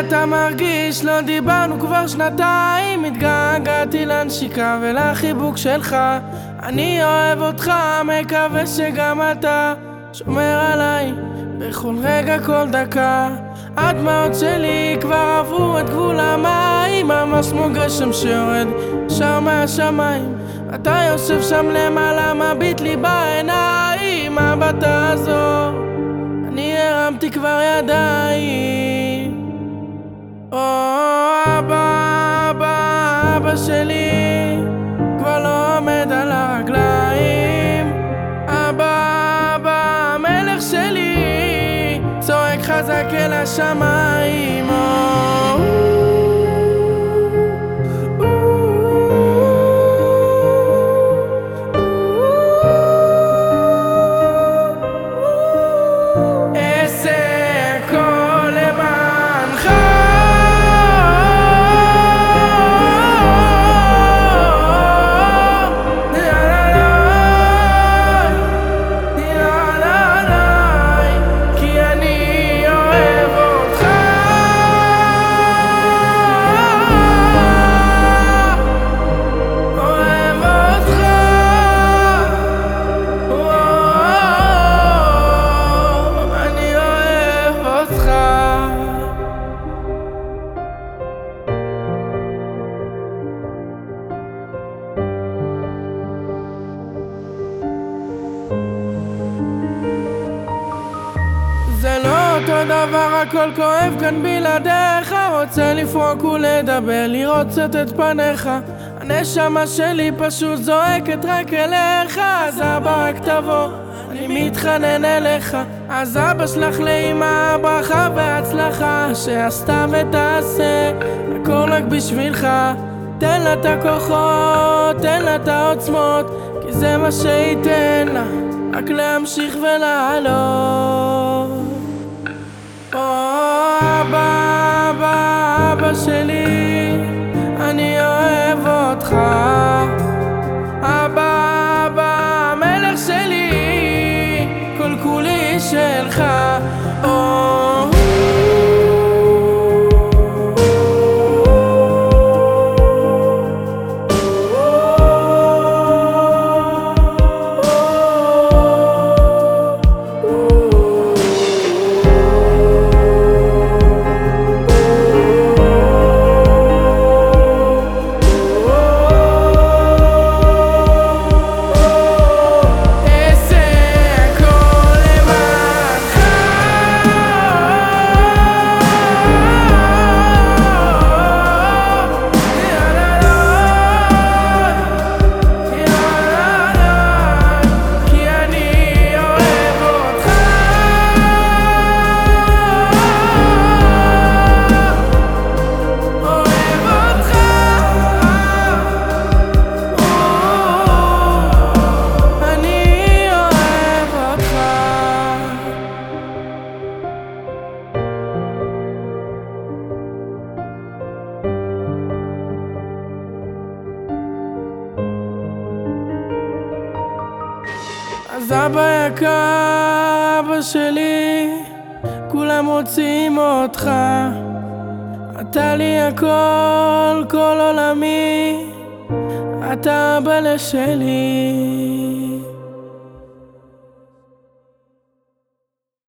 אתה מרגיש? לא דיברנו כבר שנתיים. התגעגעתי לנשיקה ולחיבוק שלך. אני אוהב אותך, מקווה שגם אתה שומר עליי בכל רגע, כל דקה. הדמעות שלי כבר עברו את גבול המים. ממש כמו גשם שיורד ישר מהשמיים. אתה יושב שם למעלה, מביט לי בעיניים. מבט הזו אני הרמתי כבר ידיים או אבא, אבא, אבא שלי כבר לא עומד על הרגליים. אבא, אבא, המלך שלי צועק חזק אל השמיים דבר, הכל כואב כאן בלעדיך. רוצה לפרוק ולדבר, לראות קצת את פניך. הנשמה שלי פשוט זועקת רק אליך. אז אבא רק תבוא, אני מתחנן אליך. אז אבא שלח לאמא ברכה והצלחה. שעשתה ותעשה הכל רק בשבילך. תן לה את הכוחות, תן לה את העוצמות כי זה מה שייתן לה. רק להמשיך ולעלות אבא, אבא, אבא שלי, אז אבא יקר, אבא שלי, כולם רוצים אותך. אתה לי הכל, כל עולמי, אתה אבא לשלי.